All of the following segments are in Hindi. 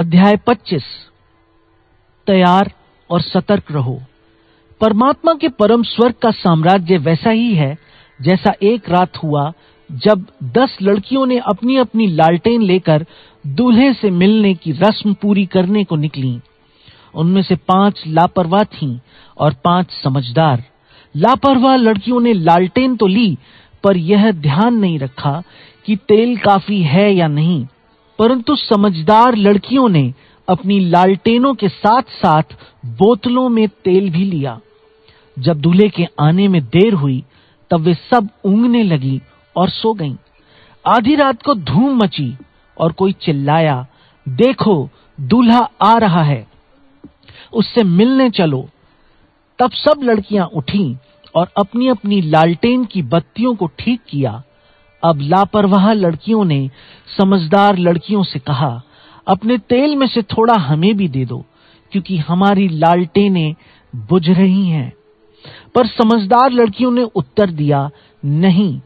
अध्याय 25 तैयार और सतर्क रहो। परमात्मा के परम स्वर्ग का साम्राज्य वैसा ही है, जैसा एक रात हुआ जब दस लड़कियों ने अपनी अपनी लालटेन लेकर दूल्हे से मिलने की रस्म पूरी करने को निकली। उनमें से पाँच लापरवाह थीं और पाँच समझदार। लापरवाह लड़कियों ने लालटेन तो ली, पर यह ध्यान नहीं रखा कि तेल काफ़ी है या नहीं। परंतु समझदार लड़कियों ने अपनी लालटेनों के साथ साथ बोतलों में तेल भी लिया। जब दूल्हे के आने में देर हुई, तब वे सब ऊंगने लगी और सो गईं। आधी रात को धूम मची और कोई चिल्लाया, देखो, दूल्हा आ रहा है। उससे मिलने चलो। तब सब लड़कियाँ उठी और अपनी अपनी लालटेन की बत्तियों को ठीक किया। अब लापरवाह लड़कियों ने समझदार लड़कियों से कहा, अपने तेल में से थोड़ा हमें भी दे दो, क्योंकि हमारी लालटेनें बुझ रही हैं। पर समझदार लड़कियों ने उत्तर दिया, नहीं,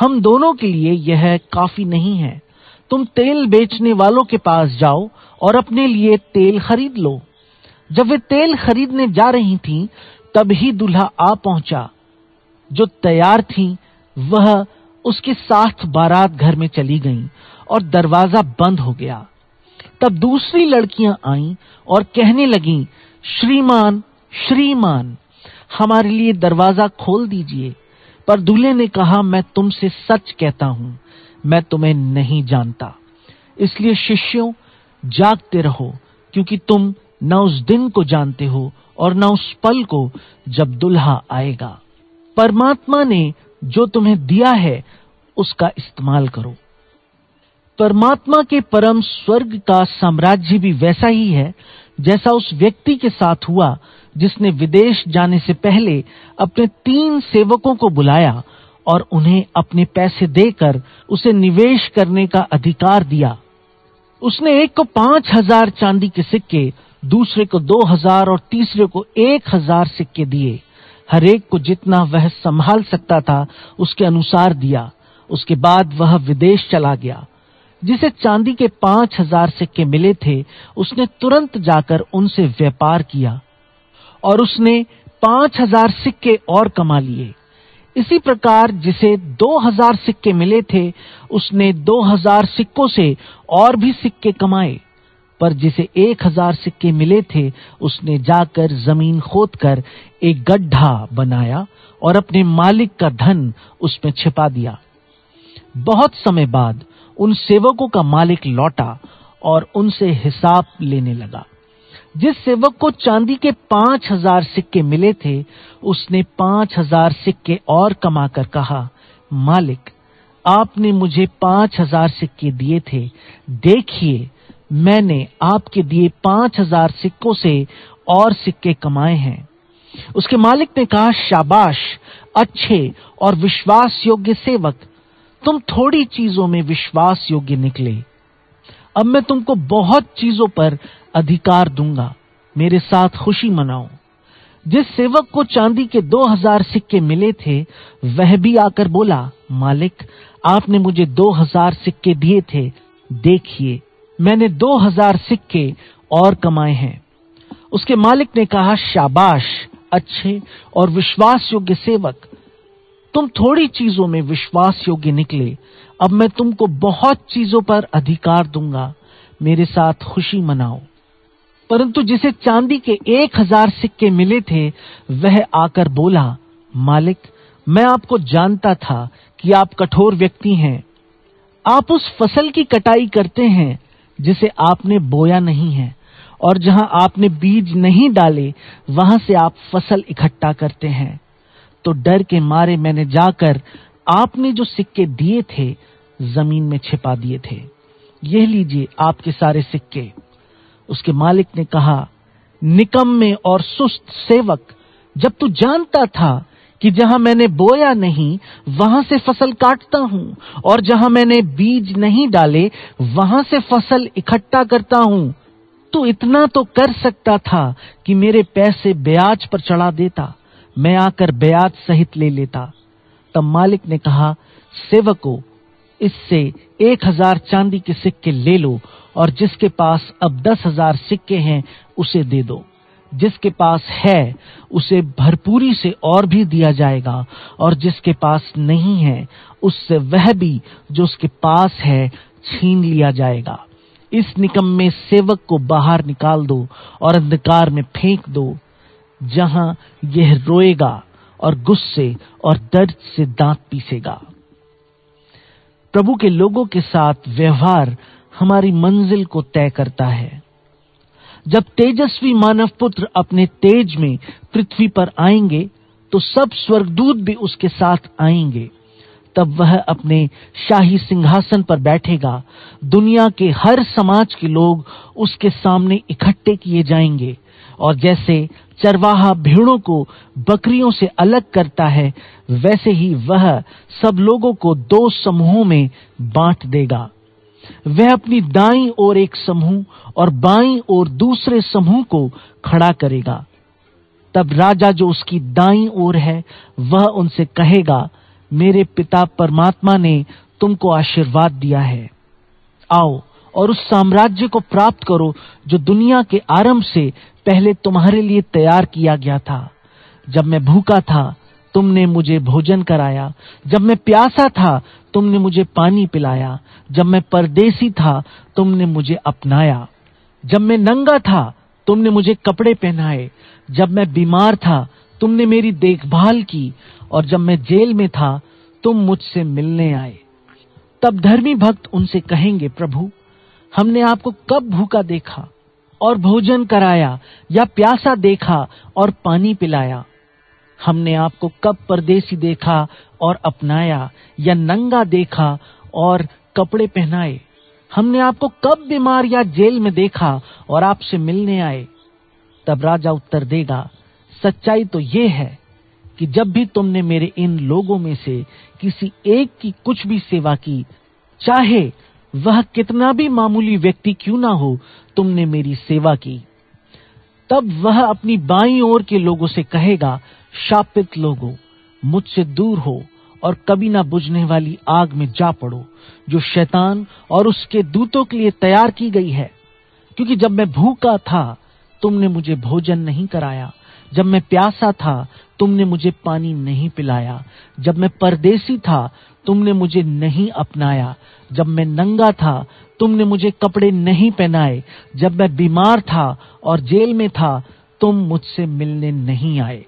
हम दोनों के लिए यह काफ़ी नहीं है। तुम तेल बेचने वालों के पास जाओ और अपने लिए तेल खरीद लो। जब वे तेल खरीदने जा रही थीं, तब ही दूल्हा आ पहुँचा। जो तैयार थी, वह उसके साथ बारात घर में चली गईं और दरवाज़ा बंद हो गया। तब दूसरी लड़कियाँ आईं और कहने लगीं, श्रीमान श्रीमान, हमारे लिए दरवाज़ा खोल दीजिए। पर दूल्हे ने कहा, मैं तुमसे सच कहता हूँ, मैं तुम्हें नहीं जानता। इसलिए शिष्यों, जागते रहो, क्योंकि तुम न उस दिन को जानते हो और न उस पल को जब दुल्हा आएगा। परमात्मा ने जो तुम्हें दिया है, उसका इस्तेमाल करो। परमात्मा के परम स्वर्ग का साम्राज्य भी वैसा ही है, जैसा उस व्यक्ति के साथ हुआ, जिसने विदेश जाने से पहले अपने तीन सेवकों को बुलाया और उन्हें अपने पैसे देकर उसे निवेश करने का अधिकार दिया। उसने एक को पाँच हज़ार चांदी के सिक्के, दूसरे को दो हज़ार और तीसरे को एक हज़ार सिक्के दिए। हरेक को जितना वह संभाल सकता था, उसके अनुसार दिया। उसके बाद वह विदेश चला गया। जिसे चांदी के पाँच हज़ार सिक्के मिले थे, उसने तुरंत जाकर उनसे व्यापार किया। और उसने पाँच हज़ार सिक्के और कमा लिए। इसी प्रकार जिसे दो हज़ार सिक्के मिले थे, उसने दो हज़ार सिक्कों से और भी सिक्के कमाए। पर जिसे एक हज़ार सिक्के मिले थे, उसने जाकर ज़मीन खोदकर एक गड्ढा बनाया और अपने मालिक का धन उसमें छिपा दिया। बहुत समय बाद उन सेवकों का मालिक लौटा और उनसे हिसाब लेने लगा। जिस सेवक को चांदी के पाँच हज़ार सिक्के मिले थे, उसने पाँच हज़ार सिक्के और कमाकर कहा, मालिक, आपने मुझे पाँच हज़ार सिक्के दिए थे, देखिए मैंने आपके दिए पाँच हज़ार सिक्कों से और सिक्के कमाए हैं। उसके मालिक ने कहा, शाबाश, अच्छे और विश्वास योग्य सेवक, तुम थोड़ी चीज़ों में विश्वास योग्य निकले। अब मैं तुमको बहुत चीज़ों पर अधिकार दूँगा। मेरे साथ खुशी मनाओ। जिस सेवक को चांदी के दो हज़ार सिक्के मिले थे, वह भी आकर बोला, मालिक, आपने मुझे दो हज़ार सिक्के दिए थे, देखिए। मैंने दो हज़ार सिक्के और कमाए हैं। उसके मालिक ने कहा, शाबाश, अच्छे और विश्वास योग्य सेवक। तुम थोड़ी चीज़ों में विश्वास योग्य निकले। अब मैं तुमको बहुत चीज़ों पर अधिकार दूँगा। मेरे साथ खुशी मनाओ। परंतु जिसे चांदी के एक हज़ार सिक्के मिले थे, वह आकर बोला, मालिक, मैं आपको जानता था कि आप कठोर व्यक्ति हैं। आप उस फ़सल की कटाई करते हैं। जिसे आपने बोया नहीं है, और जहाँ आपने बीज नहीं डाले, वहाँ से आप फ़सल इकट्ठा करते हैं। तो डर के मारे मैंने जाकर आपने जो सिक्के दिए थे, ज़मीन में छिपा दिए थे। यह लीजिए आपके सारे सिक्के। उसके मालिक ने कहा निकम में और सुस्त सेवक, जब तू जानता था कि जहाँ मैंने बोया नहीं, वहाँ से फ़सल काटता हूँ, और जहाँ मैंने बीज नहीं डाले, वहाँ से फ़सल इकट्ठा करता हूँ। तो इतना तो कर सकता था कि मेरे पैसे ब्याज पर चढ़ा देता, मैं आकर ब्याज सहित ले लेता। तब मालिक ने कहा, सेवको, इससे एक हज़ार चांदी के सिक्के ले लो, और जिसके पास अब दस हज़ार सिक्के हैं, उसे दे दो। जिसके पास है, उसे भरपूरी से और भी दिया जाएगा, और जिसके पास नहीं है, उससे वह भी जो उसके पास है, छीन लिया जाएगा। इस निकम्मे सेवक को बाहर निकाल दो और अंधकार में फेंक दो, जहाँ यह रोएगा और गुस्से और दर्द से दांत पीसेगा। प्रभु के लोगों के साथ व्यवहार हमारी मंजिल को तय करता है। जब तेजस्वी मानव पुत्र अपने तेज में पृथ्वी पर आएँगे तो सब स्वर्गदूत भी उसके साथ आएँगे। तब वह अपने शाही सिंहासन पर बैठेगा। दुनिया के हर समाज के लोग उसके सामने इकट्ठे किए जाएँगे। और जैसे चरवाहा भेड़ों को बकरियों से अलग करता है, वैसे ही वह सब लोगों को दो समूहों में बांट देगा। वह अपनी दाई ओर एक समूह और बाई ओर दूसरे समूह को खड़ा करेगा। तब राजा जो उसकी दाई ओर है, वह उनसे कहेगा, मेरे पिता परमात्मा ने तुमको आशीर्वाद दिया है। आओ और उस साम्राज्य को प्राप्त करो, जो दुनिया के आरंभ से पहले तुम्हारे लिए तैयार किया गया था। जब मैं भूखा था, तुमने मुझे भोजन कराया। जब मैं प्यासा था तुमने मुझे पानी पिलाया। जब मैं परदेसी था, तुमने मुझे अपनाया। जब मैं नंगा था, तुमने मुझे कपड़े पहनाए। जब मैं बीमार था, तुमने मेरी देखभाल की। और जब मैं जेल में था, तुम मुझसे मिलने आए। तब धर्मी भक्त उनसे कहेंगे, प्रभु, हमने आपको कब भूखा देखा और भोजन कराया या प्यासा देखा और पानी पिलाया? हमने आपको कब परदेसी देखा और अपनाया, या नंगा देखा और कपड़े पहनाए? हमने आपको कब बीमार या जेल में देखा और आपसे मिलने आए? तब राजा उत्तर देगा, सच्चाई तो ये है कि जब भी तुमने मेरे इन लोगों में से किसी एक की कुछ भी सेवा की, चाहे वह कितना भी मामूली व्यक्ति क्यों ना हो, तुमने मेरी सेवा की। तब वह अपनी बाई ओर के लोगों से कहेगा शापित लोगों, मुझसे दूर हो और कभी ना बुझने वाली आग में जा पड़ो, जो शैतान और उसके दूतों के लिए तैयार की गई है। क्योंकि जब मैं भूखा था, तुमने मुझे भोजन नहीं कराया। जब मैं प्यासा था, तुमने मुझे पानी नहीं पिलाया। जब मैं परदेसी था, तुमने मुझे नहीं अपनाया। जब मैं नंगा था, तुमने मुझे कपड़े नहीं पहनाए। जब मैं बीमार था और जेल में था, तुम मुझसे मिलने नहीं आए।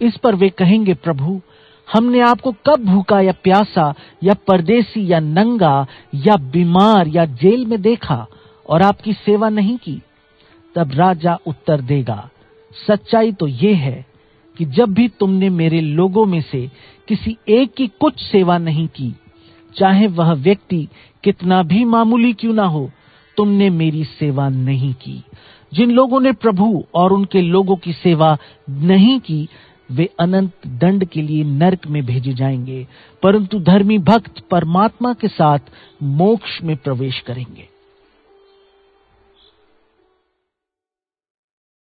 इस पर वे कहेंगे, प्रभु, हमने आपको कब भूखा या प्यासा, या परदेसी या नंगा, या बीमार या जेल में देखा और आपकी सेवा नहीं की? तब राजा उत्तर देगा, सच्चाई तो ये है कि जब भी तुमने मेरे लोगों में से किसी एक की कुछ सेवा नहीं की, चाहे वह व्यक्ति कितना भी मामूली क्यों ना हो, तुमने मेरी सेवा नहीं की। जिन लोगों ने प्रभु और उनके लोगों की सेवा नहीं की वे अनंत दंड के लिए नरक में भेजे जाएँगे, परंतु धर्मी भक्त परमात्मा के साथ मोक्ष में प्रवेश करेंगे।